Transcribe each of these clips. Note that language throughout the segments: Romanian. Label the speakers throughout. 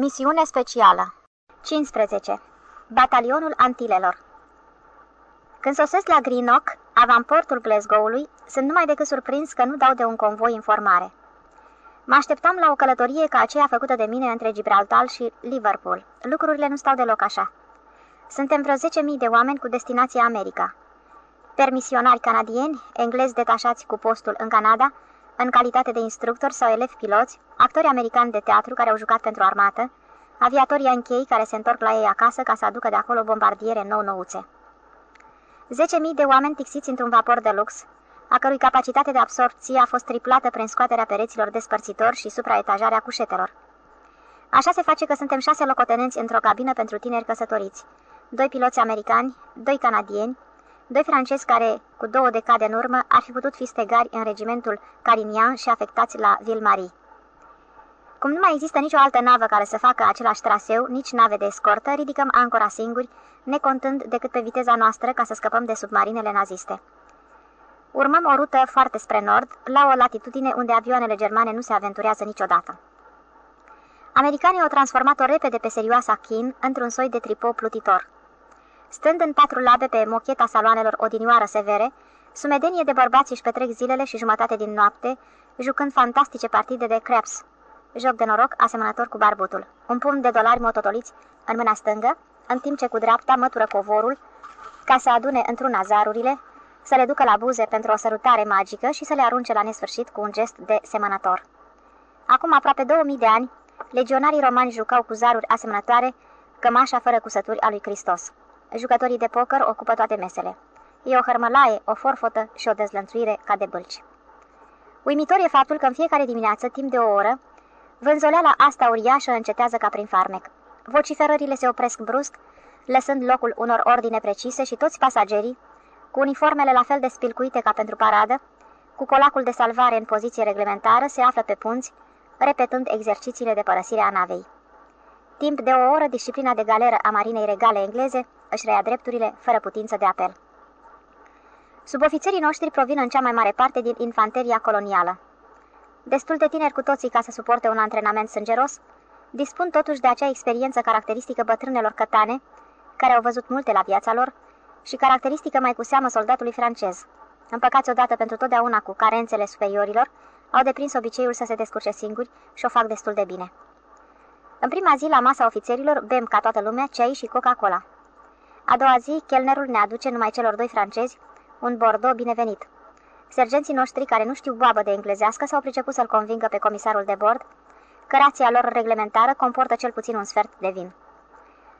Speaker 1: Misiune specială 15. Batalionul Antilelor Când sosesc la Greenock, avamportul Glasgow-ului, sunt numai decât surprins că nu dau de un convoi informare. Mă așteptam la o călătorie ca aceea făcută de mine între Gibraltar și Liverpool. Lucrurile nu stau deloc așa. Suntem vreo 10.000 de oameni cu destinație America. Permisionari canadieni, englezi detașați cu postul în Canada, în calitate de instructori sau elevi piloți, actori americani de teatru care au jucat pentru armată, aviatorii închei care se întorc la ei acasă ca să aducă de acolo bombardiere nou-nouțe. 10.000 de oameni tixiți într-un vapor de lux, a cărui capacitate de absorpție a fost triplată prin scoaterea pereților despărțitori și supraetajarea cușetelor. Așa se face că suntem șase locotenenți într-o cabină pentru tineri căsătoriți, doi piloți americani, doi canadieni, doi francezi care, cu două decade în urmă, ar fi putut fi stegari în regimentul Carignan și afectați la Ville-Marie. Cum nu mai există nicio altă navă care să facă același traseu, nici nave de escortă, ridicăm ancora singuri, necontând decât pe viteza noastră ca să scăpăm de submarinele naziste. Urmăm o rută foarte spre nord, la o latitudine unde avioanele germane nu se aventurează niciodată. Americanii au transformat-o repede pe serioasa Chin într-un soi de tripou plutitor. Stând în patru labe pe mocheta saloanelor odinioară severe, sumedenie de bărbați își petrec zilele și jumătate din noapte, jucând fantastice partide de craps, joc de noroc asemănător cu barbutul. Un pumn de dolari mototoliți în mâna stângă, în timp ce cu dreapta mătură covorul, ca să adune într-una zarurile, să le ducă la buze pentru o sărutare magică și să le arunce la nesfârșit cu un gest de semănător. Acum aproape 2000 de ani, legionarii romani jucau cu zaruri asemănătoare cămașa fără cusături a lui Hristos. Jucătorii de poker ocupă toate mesele. E o hărmălaie, o forfotă și o dezlănțuire ca de bălci. Uimitor e faptul că în fiecare dimineață, timp de o oră, vânzoleala asta uriașă încetează ca prin farmec. Vociferările se opresc brusc, lăsând locul unor ordine precise și toți pasagerii, cu uniformele la fel de spilcuite ca pentru paradă, cu colacul de salvare în poziție reglementară, se află pe punți, repetând exercițiile de părăsire a navei. Timp de o oră, disciplina de galeră a marinei regale engleze își reia drepturile fără putință de apel. Subofițerii noștri provin în cea mai mare parte din infanteria colonială. Destul de tineri cu toții ca să suporte un antrenament sângeros, dispun totuși de acea experiență caracteristică bătrânelor cătane, care au văzut multe la viața lor, și caracteristică mai cu seamă soldatului francez. Împăcați odată pentru totdeauna cu carențele superiorilor, au deprins obiceiul să se descurce singuri și o fac destul de bine. În prima zi, la masa ofițerilor, bem ca toată lumea ceai și Coca-Cola. A doua zi, chelnerul ne aduce numai celor doi francezi un bordeaux binevenit. Sergenții noștri, care nu știu boabă de englezească, s-au priceput să-l convingă pe comisarul de bord că rația lor reglementară comportă cel puțin un sfert de vin.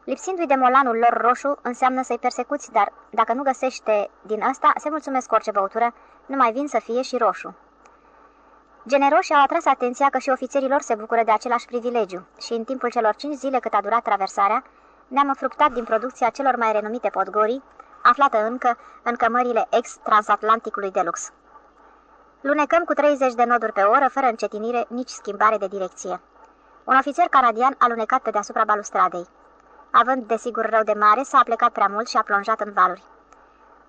Speaker 1: Lipsindu-i de molanul lor roșu, înseamnă să-i persecuți, dar dacă nu găsește din asta, se mulțumesc orice băutură, numai vin să fie și roșu. Generoși au atras atenția că și ofițerii lor se bucură de același privilegiu și în timpul celor cinci zile cât a durat traversarea, ne-am înfructat din producția celor mai renumite podgorii, aflată încă în cămările ex-transatlanticului de lux. Lunecăm cu 30 de noduri pe oră, fără încetinire, nici schimbare de direcție. Un ofițer canadian a lunecat pe deasupra balustradei. Având desigur rău de mare, s-a plecat prea mult și a plonjat în valuri.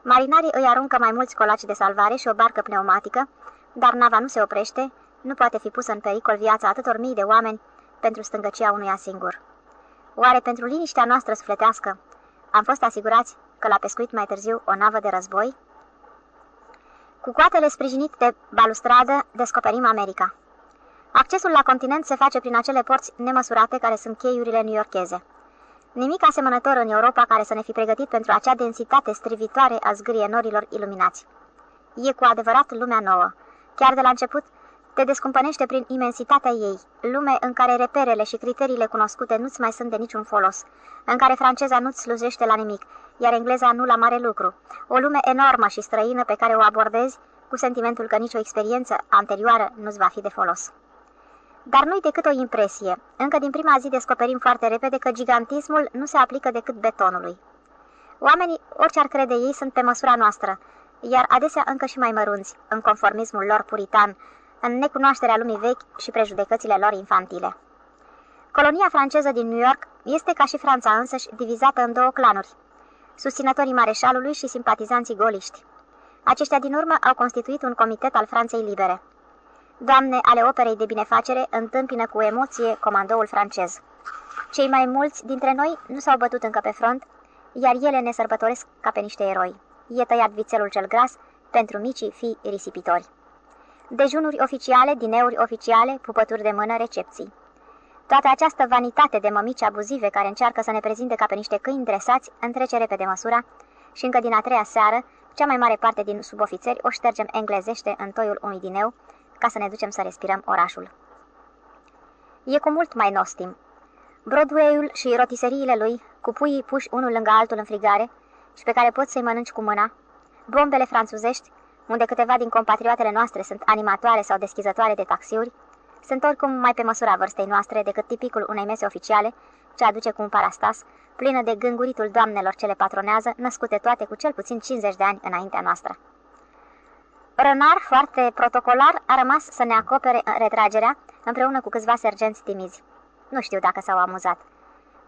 Speaker 1: Marinarii îi aruncă mai mulți colaci de salvare și o barcă pneumatică, dar nava nu se oprește, nu poate fi pusă în pericol viața atâtor mii de oameni pentru stângăcia unuia singur. Oare pentru liniștea noastră sufletească am fost asigurați că l-a pescuit mai târziu o navă de război? Cu coatele sprijinit de balustradă, descoperim America. Accesul la continent se face prin acele porți nemăsurate care sunt cheiurile newyorkeze. Nimic asemănător în Europa care să ne fi pregătit pentru acea densitate strivitoare a zgârie norilor iluminați. E cu adevărat lumea nouă. Chiar de la început, te descumpănește prin imensitatea ei, lume în care reperele și criteriile cunoscute nu-ți mai sunt de niciun folos, în care franceza nu-ți slujește la nimic, iar engleza nu la mare lucru, o lume enormă și străină pe care o abordezi cu sentimentul că nicio experiență anterioară nu-ți va fi de folos. Dar nu-i decât o impresie. Încă din prima zi descoperim foarte repede că gigantismul nu se aplică decât betonului. Oamenii, orice ar crede ei, sunt pe măsura noastră, iar adesea încă și mai mărunți, în conformismul lor puritan, în necunoașterea lumii vechi și prejudecățile lor infantile. Colonia franceză din New York este ca și Franța însăși divizată în două clanuri, susținătorii mareșalului și simpatizanții goliști. Aceștia din urmă au constituit un comitet al Franței libere. Doamne ale operei de binefacere întâmpină cu emoție comandoul francez. Cei mai mulți dintre noi nu s-au bătut încă pe front, iar ele ne sărbătoresc ca pe niște eroi. E tăiat vițelul cel gras pentru micii fii risipitori. Dejunuri oficiale, dineuri oficiale, pupături de mână, recepții. Toată această vanitate de mămici abuzive care încearcă să ne prezinte ca pe niște câini dresați, întrece repede măsura și încă din a treia seară, cea mai mare parte din subofițeri o ștergem englezește în toiul unui dineu ca să ne ducem să respirăm orașul. E cu mult mai nostim. Broadway-ul și rotiseriile lui, cu puii puși unul lângă altul în frigare și pe care poți să-i mănânci cu mâna, bombele franțuzești, unde câteva din compatrioatele noastre sunt animatoare sau deschizătoare de taxiuri, sunt oricum mai pe măsura vârstei noastre decât tipicul unei mese oficiale, ce aduce cu un parastas, plină de gânguritul doamnelor ce le patronează, născute toate cu cel puțin 50 de ani înaintea noastră. Rănar, foarte protocolar, a rămas să ne acopere retragerea, împreună cu câțiva sergenți timizi. Nu știu dacă s-au amuzat.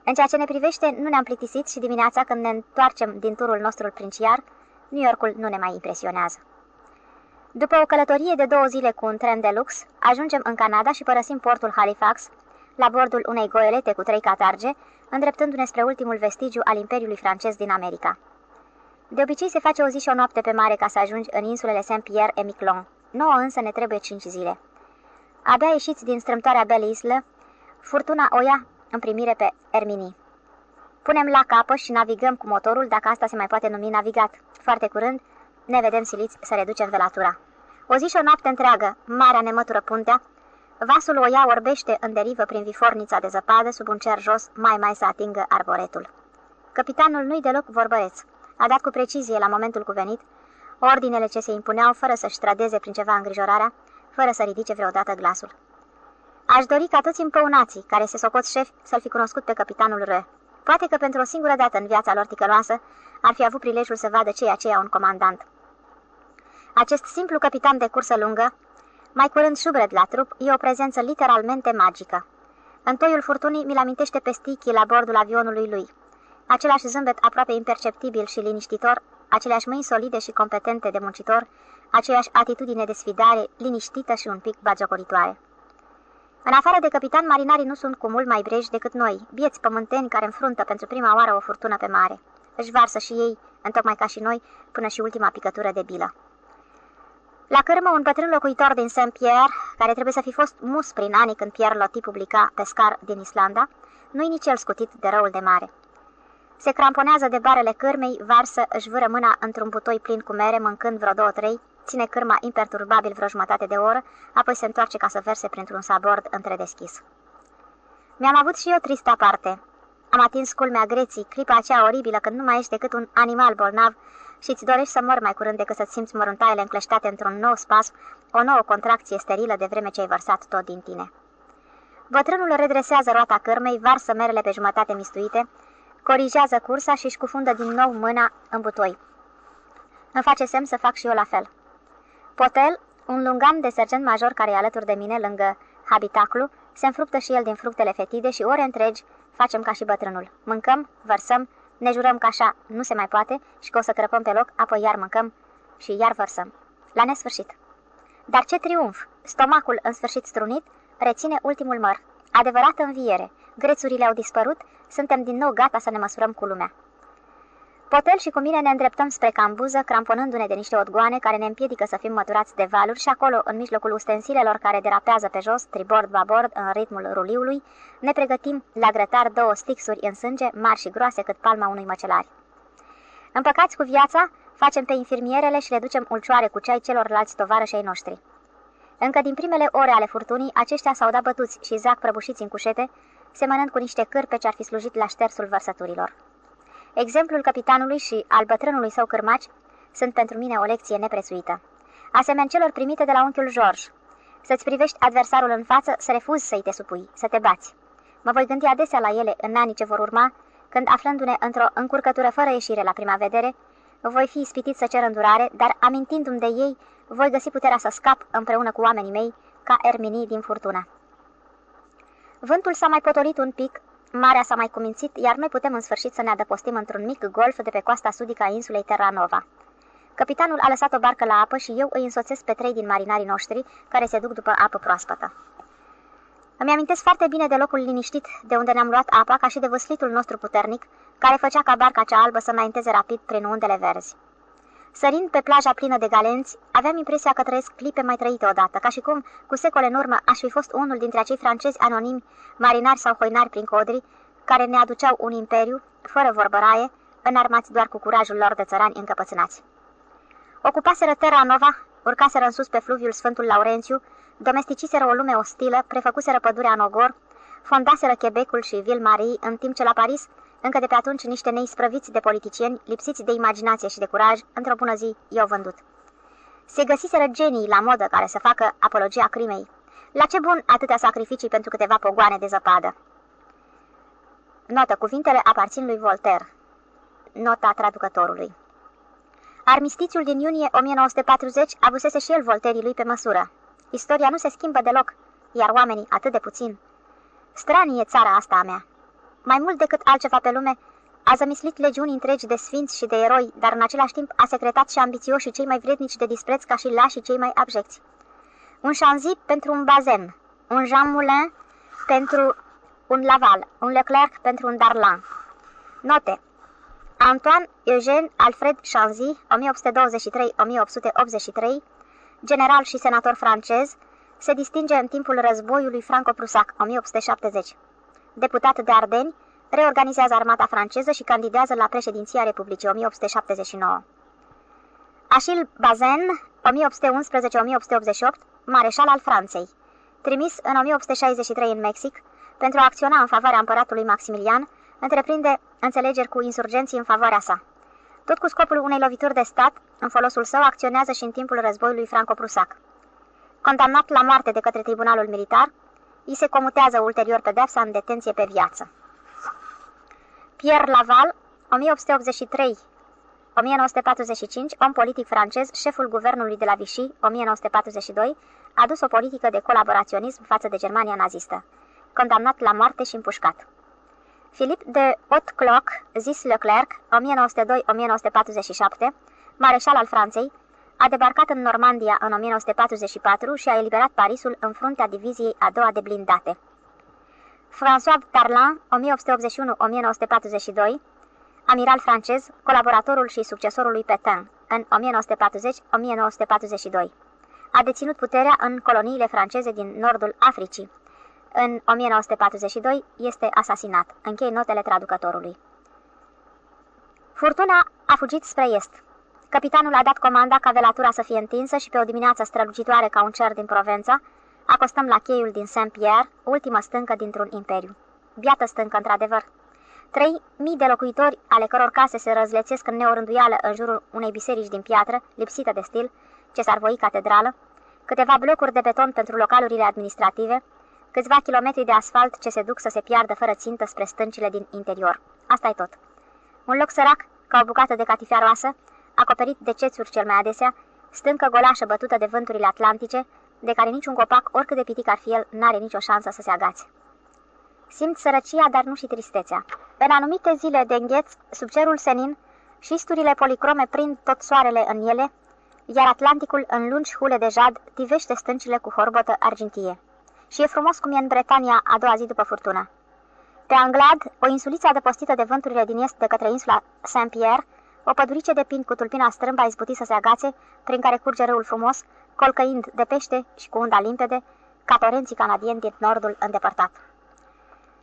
Speaker 1: În ceea ce ne privește, nu ne-am plictisit și dimineața, când ne întoarcem din turul nostru princiar, New Yorkul nu ne mai impresionează. După o călătorie de două zile cu un tren de lux, ajungem în Canada și părăsim portul Halifax, la bordul unei goelete cu trei catarge, îndreptându-ne spre ultimul vestigiu al Imperiului francez din America. De obicei se face o zi și o noapte pe mare ca să ajungi în insulele Saint-Pierre et Miquelon. Nouă însă ne trebuie cinci zile. Abia ieșiți din strâmtoarea Belle Isle, furtuna o ia în primire pe Ermini. Punem la capă și navigăm cu motorul, dacă asta se mai poate numi navigat. Foarte curând ne vedem siliți să reducem velatura. O zi și o noapte întreagă, marea ne mătură puntea, vasul o ia orbește în derivă prin vifornița de zăpadă sub un cer jos, mai mai să atingă arboretul. Capitanul nu-i deloc vorbăreț. A dat cu precizie la momentul cuvenit ordinele ce se impuneau fără să-și trădeze prin ceva îngrijorarea, fără să ridice vreodată glasul. Aș dori ca toți împăunații, care se socot șefi, să-l fi cunoscut pe capitanul Ră. Poate că pentru o singură dată în viața lor ticăloasă ar fi avut prilejul să vadă ceea ce un comandant. Acest simplu capitan de cursă lungă, mai curând șubred la trup, e o prezență literalmente magică. În toiul furtunii mi-l amintește pe Stichi la bordul avionului lui. Același zâmbet aproape imperceptibil și liniștitor, aceleași mâini solide și competente de muncitor, aceeași atitudine de sfidare, liniștită și un pic bagiocoritoare. În afară de capitan, marinarii nu sunt cu mult mai breji decât noi, bieți pământeni care înfruntă pentru prima oară o furtună pe mare. Își varsă și ei, întocmai ca și noi, până și ultima picătură de bilă. La cârmă, un bătrân locuitor din Saint-Pierre, care trebuie să fi fost mus prin anii când Pierre Loti publica Pescar din Islanda, nu-i nici el scutit de răul de mare. Se cramponează de barele cârmei, varsă, își vâră mâna într-un butoi plin cu mere, mâncând vreo două-trei, ține cârma imperturbabil vreo jumătate de oră, apoi se întoarce ca să verse printr-un sabord întredeschis. Mi-am avut și eu tristă parte. Am atins culmea greții, clipa aceea oribilă când nu mai ești decât un animal bolnav și îți dorești să mor mai curând decât să-ți simți măruntaiele încleștate într-un nou spasm, o nouă contracție sterilă de vreme ce ai vărsat tot din tine. Bătrânul redresează roata cârmei, varsă merele pe jumătate mistuite, corigează cursa și își cufundă din nou mâna în butoi. Îmi face semn să fac și eu la fel. Potel, un lungan de sergent major care e alături de mine lângă habitaclu, se înfructă și el din fructele fetide și ore întregi facem ca și bătrânul. Mâncăm, vărsăm, ne jurăm că așa nu se mai poate și că o să crăpăm pe loc, apoi iar mâncăm și iar vărsăm. La nesfârșit. Dar ce triumf! Stomacul în sfârșit strunit reține ultimul măr. Adevărată înviere. Grețurile au dispărut, suntem din nou gata să ne măsurăm cu lumea. Potel și cu mine ne îndreptăm spre cambuză, cramponându-ne de niște odgoane care ne împiedică să fim măturați de valuri și acolo, în mijlocul ustensilelor care derapează pe jos, tribord-babord, în ritmul ruliului, ne pregătim la grătar două stixuri în sânge, mari și groase cât palma unui măcelari. Împăcați cu viața, facem pe infirmierele și le ducem ulcioare cu ceai celorlalți tovarăși ai noștri. Încă din primele ore ale furtunii, aceștia s-au dat bătuți și zac prăbușiți în cușete, semănând cu niște cârpe ce ar fi slujit la ștersul vărsăturilor. Exemplul capitanului și al bătrânului său cârmaci sunt pentru mine o lecție neprețuită. Asemenea celor primite de la unchiul George. Să-ți privești adversarul în față, să refuzi să-i te supui, să te bați. Mă voi gândi adesea la ele în anii ce vor urma, când, aflându-ne într-o încurcătură fără ieșire la prima vedere, voi fi ispitit să cer îndurare, dar amintindu-mi de ei, voi găsi puterea să scap împreună cu oamenii mei, ca erminii din furtună. Vântul s-a mai potolit un pic, Marea s-a mai cumințit, iar noi putem în sfârșit să ne adăpostim într-un mic golf de pe coasta sudică a insulei Terranova. Capitanul a lăsat o barcă la apă și eu îi însoțesc pe trei din marinarii noștri, care se duc după apă proaspătă. Îmi amintesc foarte bine de locul liniștit de unde ne-am luat apa, ca și de văslitul nostru puternic, care făcea ca barca cea albă să înainteze rapid prin undele verzi. Sărind pe plaja plină de galenți, aveam impresia că trăiesc clipe mai trăite odată, ca și cum, cu secole în urmă, aș fi fost unul dintre acei francezi anonimi, marinari sau hoinari prin codri, care ne aduceau un imperiu, fără vorbăraie, înarmați doar cu curajul lor de țărani încăpățânați. Ocupaseră Terra Nova, urcaseră în sus pe fluviul Sfântul Laurențiu, domesticiseră o lume ostilă, prefăcuseră pădurea Nogor, fondaseră Quebecul și Ville-Marie, în timp ce la Paris, încă de pe atunci niște neisprăviți de politicieni, lipsiți de imaginație și de curaj, într-o bună zi i-au vândut. Se găsiseră genii la modă care să facă apologia crimei. La ce bun atâtea sacrificii pentru câteva pogoane de zăpadă? Notă, cuvintele aparțin lui Voltaire. Nota traducătorului. Armistițiul din iunie 1940 avusese și el volterii lui pe măsură. Istoria nu se schimbă deloc, iar oamenii atât de puțin. Stranie țara asta a mea. Mai mult decât altceva pe lume, a zămislit legiuni întregi de sfinți și de eroi, dar în același timp a secretat și ambițioși și cei mai vrednici de dispreț ca și lași și cei mai abjecți. Un Chanzy pentru un Bazen, un Jean Moulin pentru un Laval, un Leclerc pentru un Darlan. Note Antoine Eugène Alfred Chanzy, 1823-1883, general și senator francez, se distinge în timpul războiului franco-prusac, 1870. Deputat de Ardeni, reorganizează armata franceză și candidează la președinția Republicii 1879. Achille Bazaine, 1811-1888, mareșal al Franței, trimis în 1863 în Mexic pentru a acționa în favoarea împăratului Maximilian, întreprinde înțelegeri cu insurgenții în favoarea sa. Tot cu scopul unei lovituri de stat, în folosul său acționează și în timpul războiului franco-prusac. Condamnat la moarte de către tribunalul militar, îi se comutează ulterior pedepsa în detenție pe viață. Pierre Laval, 1883 1945, om politic francez, șeful guvernului de la Vichy, 1942, a dus o politică de colaboraționism față de Germania nazistă. Condamnat la moarte și împușcat. Philip de Hautecloc, zis Leclerc, 1902-1947, mareșal al Franței, a debarcat în Normandia în 1944 și a eliberat Parisul în fruntea diviziei a doua de blindate. François Tarlan, 1881-1942, amiral francez, colaboratorul și succesorul lui Petain, în 1940-1942. A deținut puterea în coloniile franceze din nordul Africii. În 1942 este asasinat. Închei notele traducătorului. Furtuna a fugit spre est. Capitanul a dat comanda ca velatura să fie întinsă și pe o dimineață strălucitoare ca un cer din Provența, acostăm la cheiul din Saint-Pierre, ultima stâncă dintr-un imperiu. Biată stâncă, într-adevăr. Trei mii de locuitori, ale căror case se răzlețesc în neorânduială în jurul unei biserici din piatră, lipsită de stil, ce s-ar voi catedrală, câteva blocuri de beton pentru localurile administrative, câțiva kilometri de asfalt ce se duc să se piardă fără țintă spre stâncile din interior. asta e tot. Un loc sărac, ca o bucată de catifea roasă, acoperit de cețuri cel mai adesea, stâncă golașă bătută de vânturile atlantice, de care niciun copac, oricât de pitic ar fi el, n-are nicio șansă să se agațe. Simt sărăcia, dar nu și tristețea. În anumite zile de îngheț, sub cerul senin, șisturile policrome prind tot soarele în ele, iar Atlanticul, în lungi hule de jad, tivește stâncile cu horbătă argintie. Și e frumos cum e în Bretania a doua zi după furtună. Pe Anglad, o insuliță adăpostită de vânturile din est de către insula Saint-Pierre, o pădurice de pin cu tulpina strâmba a izbutit să se agațe, prin care curge râul frumos, colcăind de pește și cu unda limpede, ca torenții canadieni din nordul îndepărtat.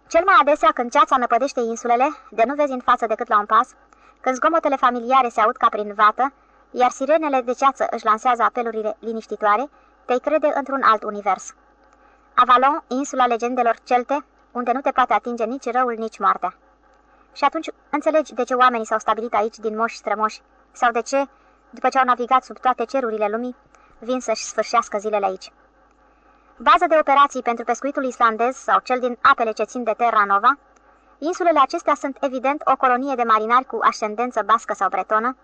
Speaker 1: Cel mai adesea, când ceața năpădește insulele, de nu vezi în față decât la un pas, când zgomotele familiare se aud ca prin vată, iar sirenele de ceață își lansează apelurile liniștitoare, te crede într-un alt univers. Avalon, insula legendelor celte, unde nu te poate atinge nici răul, nici moartea. Și atunci înțelegi de ce oamenii s-au stabilit aici din moși strămoși, sau de ce, după ce au navigat sub toate cerurile lumii, vin să-și sfârșească zilele aici. Bază de operații pentru pescuitul islandez sau cel din apele ce țin de Terra Nova, insulele acestea sunt evident o colonie de marinari cu ascendență bască sau bretonă,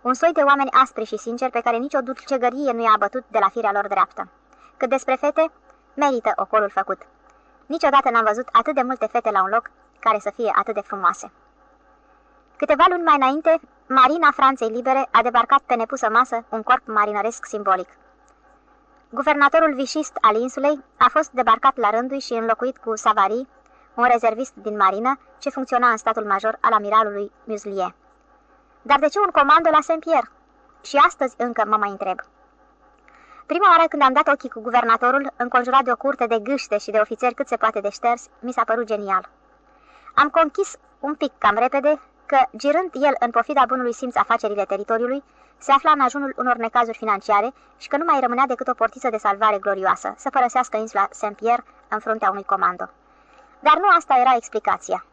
Speaker 1: un soi de oameni aspri și sinceri pe care nicio dulcegărie nu i-a abătut de la firea lor dreaptă. Cât despre fete, merită ocolul făcut. Niciodată n-am văzut atât de multe fete la un loc care să fie atât de frumoase. Câteva luni mai înainte, Marina Franței Libere a debarcat pe nepusă masă un corp marinăresc simbolic. Guvernatorul vișist al insulei a fost debarcat la rândul și înlocuit cu Savary, un rezervist din marină ce funcționa în statul major al amiralului Muslier. Dar de ce un comando la Saint-Pierre? Și astăzi încă mă mai întreb. Prima oară când am dat ochii cu guvernatorul, înconjurat de o curte de gâște și de ofițeri cât se poate de șters, mi s-a părut genial. Am conchis un pic cam repede că, girând el în pofida bunului simț afacerile teritoriului, se afla în ajunul unor necazuri financiare și că nu mai rămânea decât o portiță de salvare glorioasă, să părăsească insula Saint-Pierre în fruntea unui comando. Dar nu asta era explicația.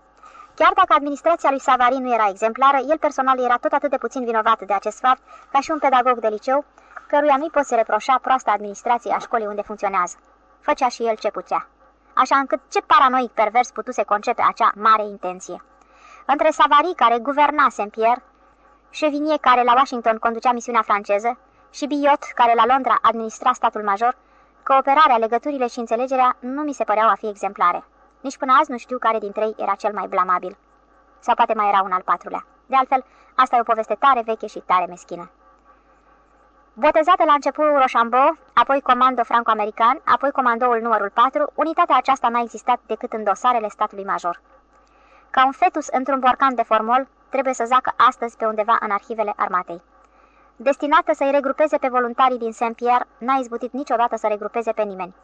Speaker 1: Chiar dacă administrația lui Savary nu era exemplară, el personal era tot atât de puțin vinovat de acest fapt ca și un pedagog de liceu, căruia nu-i poți reproșa proasta administrație a școlii unde funcționează. Făcea și el ce putea. Așa încât ce paranoic pervers putuse concepe acea mare intenție. Între Savary, care guverna Saint-Pierre, Chevinier, care la Washington conducea misiunea franceză, și Biot, care la Londra administra statul major, cooperarea, legăturile și înțelegerea nu mi se păreau a fi exemplare. Nici până azi nu știu care dintre ei era cel mai blamabil. Sau poate mai era un al patrulea. De altfel, asta e o poveste tare veche și tare meschină. Botezată la început Rochambeau, apoi comando franco-american, apoi comandoul numărul 4, unitatea aceasta n-a existat decât în dosarele statului major. Ca un fetus într-un borcan de formol, trebuie să zacă astăzi pe undeva în arhivele armatei. Destinată să-i regrupeze pe voluntarii din Saint-Pierre, n-a izbutit niciodată să regrupeze pe nimeni.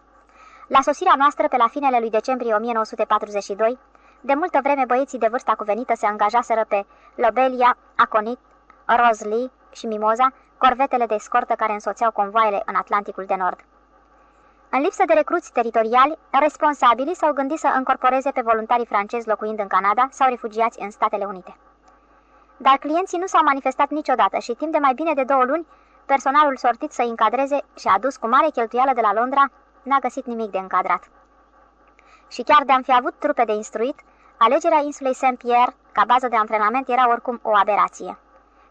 Speaker 1: La sosirea noastră, pe la finele lui decembrie 1942, de multă vreme băieții de vârsta cuvenită se angajaseră pe Lobelia, Aconit, Rosli și Mimoza, corvetele de escortă care însoțeau convoaiele în Atlanticul de Nord. În lipsă de recruți teritoriali, responsabilii s-au gândit să încorporeze pe voluntarii francezi locuind în Canada sau refugiați în Statele Unite. Dar clienții nu s-au manifestat niciodată și timp de mai bine de două luni, personalul sortit să încadreze și a adus cu mare cheltuială de la Londra, n-a găsit nimic de încadrat. Și chiar de-am fi avut trupe de instruit, alegerea insulei Saint-Pierre ca bază de antrenament era oricum o aberație.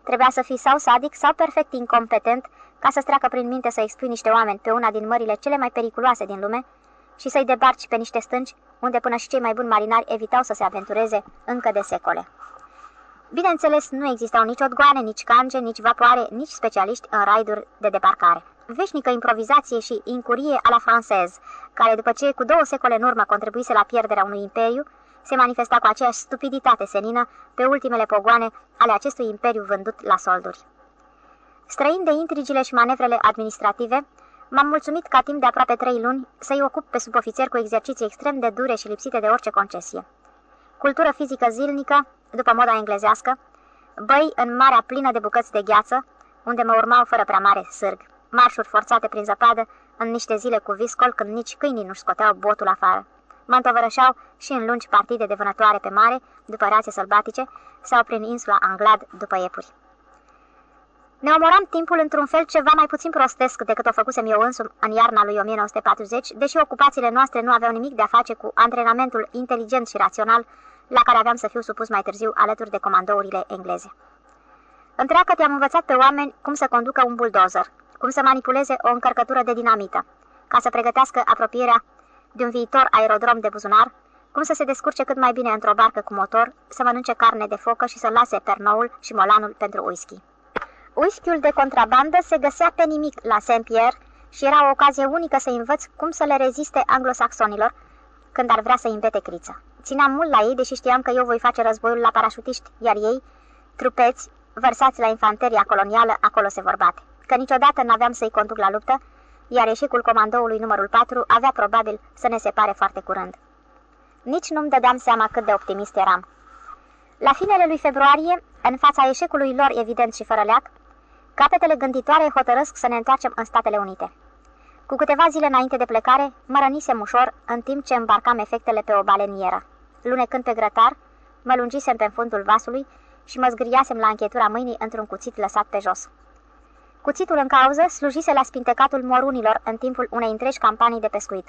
Speaker 1: Trebuia să fii sau sadic sau perfect incompetent ca să-ți treacă prin minte să expui niște oameni pe una din mările cele mai periculoase din lume și să-i debarci pe niște stânci unde până și cei mai buni marinari evitau să se aventureze încă de secole. Bineînțeles, nu existau nici odgoane, nici cange, nici vapoare, nici specialiști în raiduri de debarcare. Veșnică improvizație și incurie a la francez, care după ce cu două secole în urmă contribuise la pierderea unui imperiu, se manifesta cu aceeași stupiditate senină pe ultimele pogoane ale acestui imperiu vândut la solduri. Străind de intrigile și manevrele administrative, m-am mulțumit ca timp de aproape trei luni să-i ocup pe subofițer cu exerciții extrem de dure și lipsite de orice concesie. Cultură fizică zilnică, după moda englezească, băi în marea plină de bucăți de gheață, unde mă urmau fără prea mare sârg, marșuri forțate prin zăpadă, în niște zile cu viscol, când nici câinii nu-și scoteau botul afară. Mă întovărășeau și în lungi partide de vânătoare pe mare, după rațe sălbatice, sau prin insula Anglad, după iepuri. Ne omoram timpul într-un fel ceva mai puțin prostesc decât o făcusem eu însumi în iarna lui 1940, deși ocupațiile noastre nu aveau nimic de a face cu antrenamentul inteligent și rațional la care aveam să fiu supus mai târziu alături de comandourile engleze. Întreagă te-am învățat pe oameni cum să conducă un buldozer, cum să manipuleze o încărcătură de dinamită, ca să pregătească apropierea de un viitor aerodrom de buzunar, cum să se descurce cât mai bine într-o barcă cu motor, să mănânce carne de focă și să lase pernoul și molanul pentru whisky. Whiskyul de contrabandă se găsea pe nimic la Saint-Pierre și era o ocazie unică să învăț cum să le reziste anglosaxonilor când ar vrea să îmbete criță. Țineam mult la ei, deși știam că eu voi face războiul la parașutiști, iar ei, trupeți, vărsați la infanteria colonială, acolo se vorbate. Că niciodată n-aveam să-i conduc la luptă, iar eșecul comandoului numărul 4 avea probabil să ne separe foarte curând. Nici nu-mi dădeam seama cât de optimist eram. La finele lui februarie, în fața eșecului lor evident și fără leac, capetele gânditoare hotărăsc să ne întoarcem în Statele Unite. Cu câteva zile înainte de plecare, mă rănisem ușor în timp ce îmbarcam efectele pe o balenieră. Lunecând pe grătar, mă lungisem pe fundul vasului și mă zgriasem la închetura mâinii într-un cuțit lăsat pe jos. Cuțitul în cauză slujise la spintecatul morunilor în timpul unei întregi campanii de pescuit.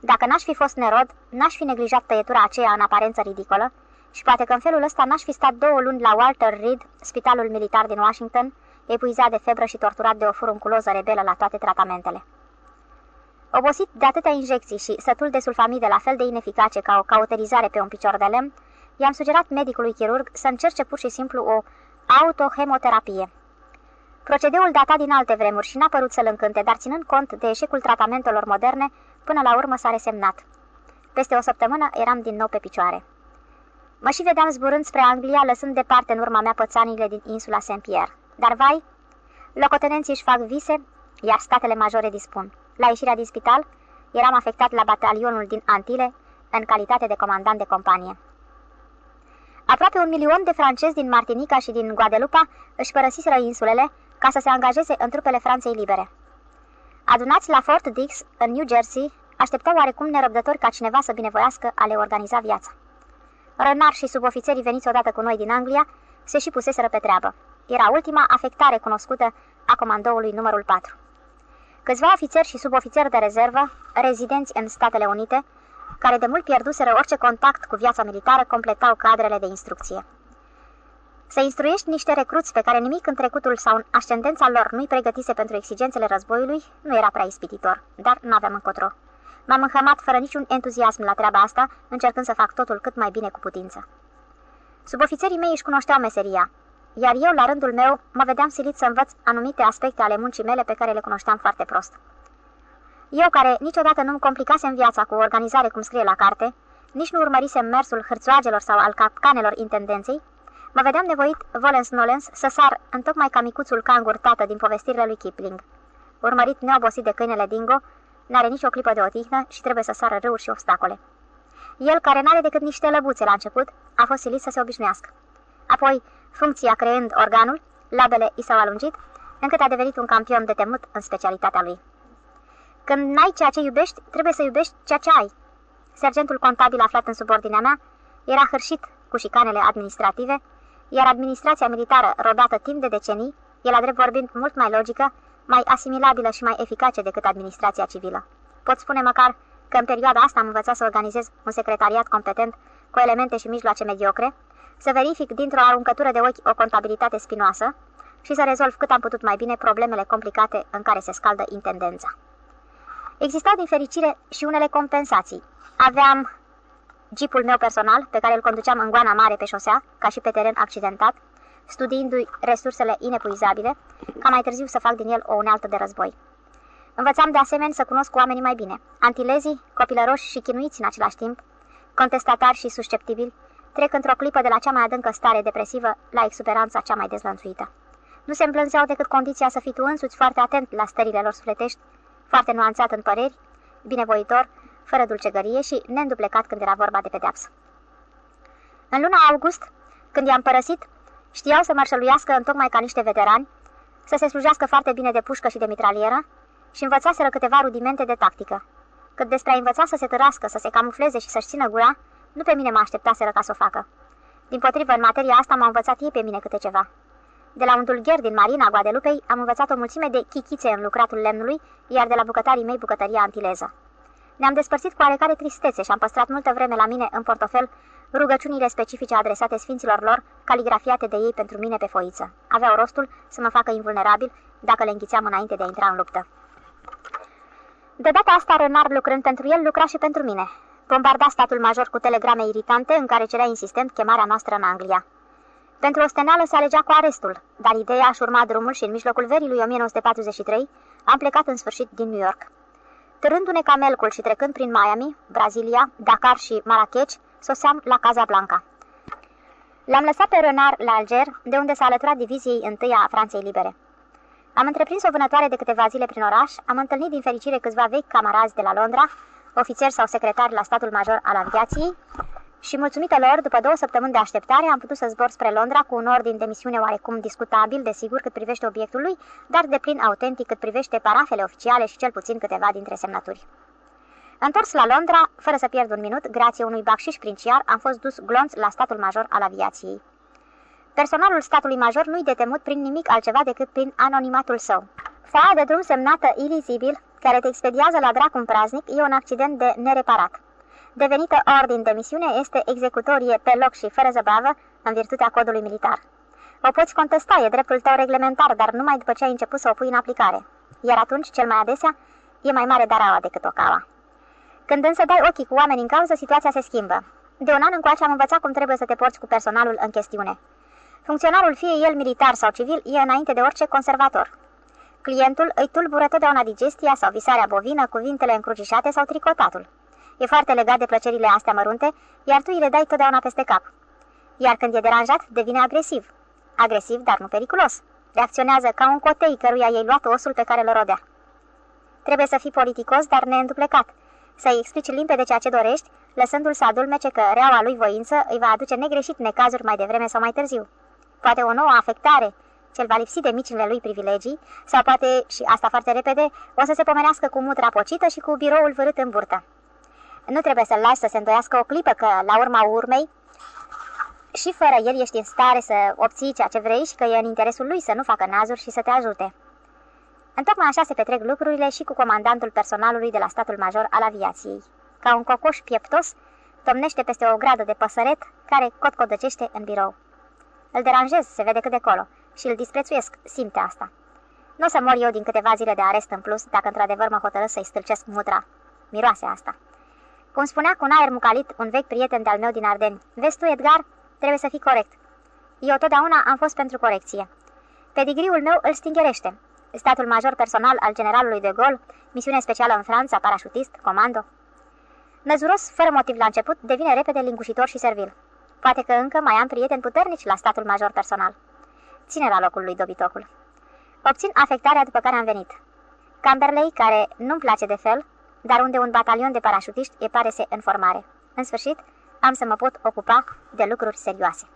Speaker 1: Dacă n-aș fi fost nerod, n-aș fi neglijat tăietura aceea în aparență ridicolă și poate că în felul ăsta n-aș fi stat două luni la Walter Reed, spitalul militar din Washington, epuizat de febră și torturat de o furunculoză rebelă la toate tratamentele. Obosit de atâtea injecții și sătul de sulfamide la fel de ineficace ca o cauterizare pe un picior de lemn, i-am sugerat medicului chirurg să încerce pur și simplu o autohemoterapie. Procedeul data din alte vremuri și n-a părut să-l încânte, dar ținând cont de eșecul tratamentelor moderne, până la urmă s-a resemnat. Peste o săptămână eram din nou pe picioare. Mă și vedeam zburând spre Anglia, lăsând departe în urma mea pățanile din insula Saint-Pierre. Dar vai, locotenenții își fac vise, iar statele majore dispun. La ieșirea din spital, eram afectat la batalionul din Antile, în calitate de comandant de companie. Aproape un milion de francezi din Martinica și din Guadelupa își părăsiseră insulele ca să se angajeze în trupele Franței libere. Adunați la Fort Dix, în New Jersey, așteptau oarecum nerăbdători ca cineva să binevoiască a le organiza viața. Rănar și subofițerii veniți odată cu noi din Anglia se și puseseră pe treabă. Era ultima afectare cunoscută a comandoului numărul 4. Câțiva ofițeri și subofițeri de rezervă, rezidenți în Statele Unite, care de mult pierduseră orice contact cu viața militară, completau cadrele de instrucție. Să instruiești niște recruți pe care nimic în trecutul sau în ascendența lor nu-i pregătise pentru exigențele războiului, nu era prea ispititor, dar n-aveam încotro. M-am înhămat fără niciun entuziasm la treaba asta, încercând să fac totul cât mai bine cu putință. Subofițerii mei își cunoșteau meseria, iar eu, la rândul meu, mă vedeam silit să învăț anumite aspecte ale muncii mele pe care le cunoșteam foarte prost. Eu, care niciodată nu-mi complicasem viața cu o organizare cum scrie la carte, nici nu urmărisem mersul hârțoagelor sau al capcanelor intendenței, mă vedeam nevoit, volens nolens, să sar întocmai ca micuțul cangur tată din povestirile lui Kipling. Urmărit neobosit de câinele Dingo, n-are nicio clipă de odihnă și trebuie să sară râuri și obstacole. El, care n-are decât niște lăbuțe la început, a fost silit să se obișnuiască. Apoi, funcția creând organul, labele i s-au alungit, încât a devenit un campion de temut în specialitatea lui. Când n-ai ceea ce iubești, trebuie să iubești ceea ce ai. Sergentul contabil aflat în subordinea mea era hârșit cu șicanele administrative, iar administrația militară, rodată timp de decenii, e la drept vorbind mult mai logică, mai asimilabilă și mai eficace decât administrația civilă. Pot spune măcar că în perioada asta am învățat să organizez un secretariat competent cu elemente și mijloace mediocre, să verific dintr-o aruncătură de ochi o contabilitate spinoasă și să rezolv cât am putut mai bine problemele complicate în care se scaldă intendența. Existau din fericire și unele compensații. Aveam jeepul meu personal, pe care îl conduceam în goana mare pe șosea, ca și pe teren accidentat, studiindu-i resursele inepuizabile, ca mai târziu să fac din el o unealtă de război. Învățam de asemenea să cunosc oamenii mai bine. Antilezii, copilăroși și chinuiți în același timp, contestatari și susceptibili, trec într-o clipă de la cea mai adâncă stare depresivă la exuberanța cea mai dezlănțuită. Nu se împlânzeau decât condiția să fii tu însuți foarte atent la stările lor sufletești, foarte nuanțat în păreri, binevoitor, fără dulcegărie și neînduplecat când era vorba de pedeapsă. În luna august, când i-am părăsit, știau să mărșăluiască întocmai ca niște veterani, să se slujească foarte bine de pușcă și de mitralieră și învățaseră câteva rudimente de tactică. Cât despre a învăța să se târască, să se camufleze și să-și țină gura, nu pe mine mă așteptaseră ca să o facă. Din potrivă, în materia asta m-au învățat ei pe mine câte ceva. De la un dulgher din Marina Guadelupei am învățat o mulțime de chichițe în lucratul lemnului, iar de la bucătarii mei bucătăria antileză. Ne-am despărțit cu oarecare tristețe și am păstrat multă vreme la mine în portofel rugăciunile specifice adresate sfinților lor, caligrafiate de ei pentru mine pe foiță. Aveau rostul să mă facă invulnerabil dacă le înghițeam înainte de a intra în luptă. De data asta, Renar, lucrând pentru el, lucra și pentru mine. Bombarda statul major cu telegrame iritante în care cerea insistent chemarea noastră în Anglia. Pentru o stenală se alegea cu arestul, dar ideea a urma drumul și în mijlocul verii lui 1943 am plecat în sfârșit din New York. Târându-ne camelcul și trecând prin Miami, Brazilia, Dakar și Marrakech, soseam la Casablanca. L-am lăsat pe Renard la Alger, de unde s-a alăturat diviziei întâia a Franței Libere. Am întreprins o vânătoare de câteva zile prin oraș, am întâlnit din fericire câțiva vechi camarazi de la Londra, ofițeri sau secretari la statul major al aviației, și mulțumită lor, după două săptămâni de așteptare, am putut să zbor spre Londra cu un ordin de misiune oarecum discutabil, desigur, cât privește obiectul lui, dar de plin autentic cât privește parafele oficiale și cel puțin câteva dintre semnături. Întors la Londra, fără să pierd un minut, grație unui bacșiș princiar, am fost dus glonț la statul major al aviației. Personalul statului major nu-i detemut prin nimic altceva decât prin anonimatul său. Foaia de drum semnată ilizibil, care te expediază la dracu un praznic, e un accident de nereparat. Devenită ordin de misiune, este executorie pe loc și fără zăbavă, în virtutea codului militar. O poți contesta, e dreptul tău reglementar, dar numai după ce ai început să o pui în aplicare. Iar atunci, cel mai adesea, e mai mare daraua decât o cala. Când însă dai ochii cu oameni în cauză, situația se schimbă. De un an încoace am învățat cum trebuie să te porți cu personalul în chestiune. Funcționarul, fie el militar sau civil, e înainte de orice conservator. Clientul îi tulbură totdeauna digestia sau visarea bovină, cuvintele încrucișate sau tricotatul. E foarte legat de plăcerile astea mărunte, iar tu îi le dai totdeauna peste cap. Iar când e deranjat, devine agresiv. Agresiv, dar nu periculos. Reacționează ca un cotei căruia ei luat osul pe care îl rodea. Trebuie să fii politicos, dar neînduplecat. Să-i explici limpede ceea ce dorești, lăsându-l să adulmece că reaua lui voință îi va aduce negreșit necazuri mai devreme sau mai târziu. Poate o nouă afectare, cel va lipsi de micile lui privilegii, sau poate, și asta foarte repede, o să se pomenească cu mutra pocită și cu biroul vârât în burtă. Nu trebuie să-l lași să se îndoiască o clipă că, la urma urmei, și fără el ești în stare să obții ceea ce vrei și că e în interesul lui să nu facă nazuri și să te ajute. Întocmai așa se petrec lucrurile și cu comandantul personalului de la statul major al aviației. Ca un cocoș pieptos, domnește peste o gradă de păsăret care cotcodăcește în birou. Îl deranjez, se vede cât de colo, și îl disprețuiesc, simte asta. Nu o să mor eu din câteva zile de arest în plus, dacă într-adevăr mă hotărăsc să-i stâlcesc mutra. Miroase asta. Cum spunea cu un aer mucalit un vechi prieten de-al meu din Ardeni, vezi tu, Edgar, trebuie să fii corect. Eu totdeauna am fost pentru corecție. Pedigriul meu îl stingerește. Statul major personal al generalului de Gaulle, misiune specială în Franța, parașutist, comando. Năzuros, fără motiv la început, devine repede lingușitor și servil. Poate că încă mai am prieteni puternici la statul major personal. Ține la locul lui dobitocul. Obțin afectarea după care am venit. Camberley, care nu-mi place de fel, dar unde un batalion de parașutiști e pare se în formare. În sfârșit, am să mă pot ocupa de lucruri serioase.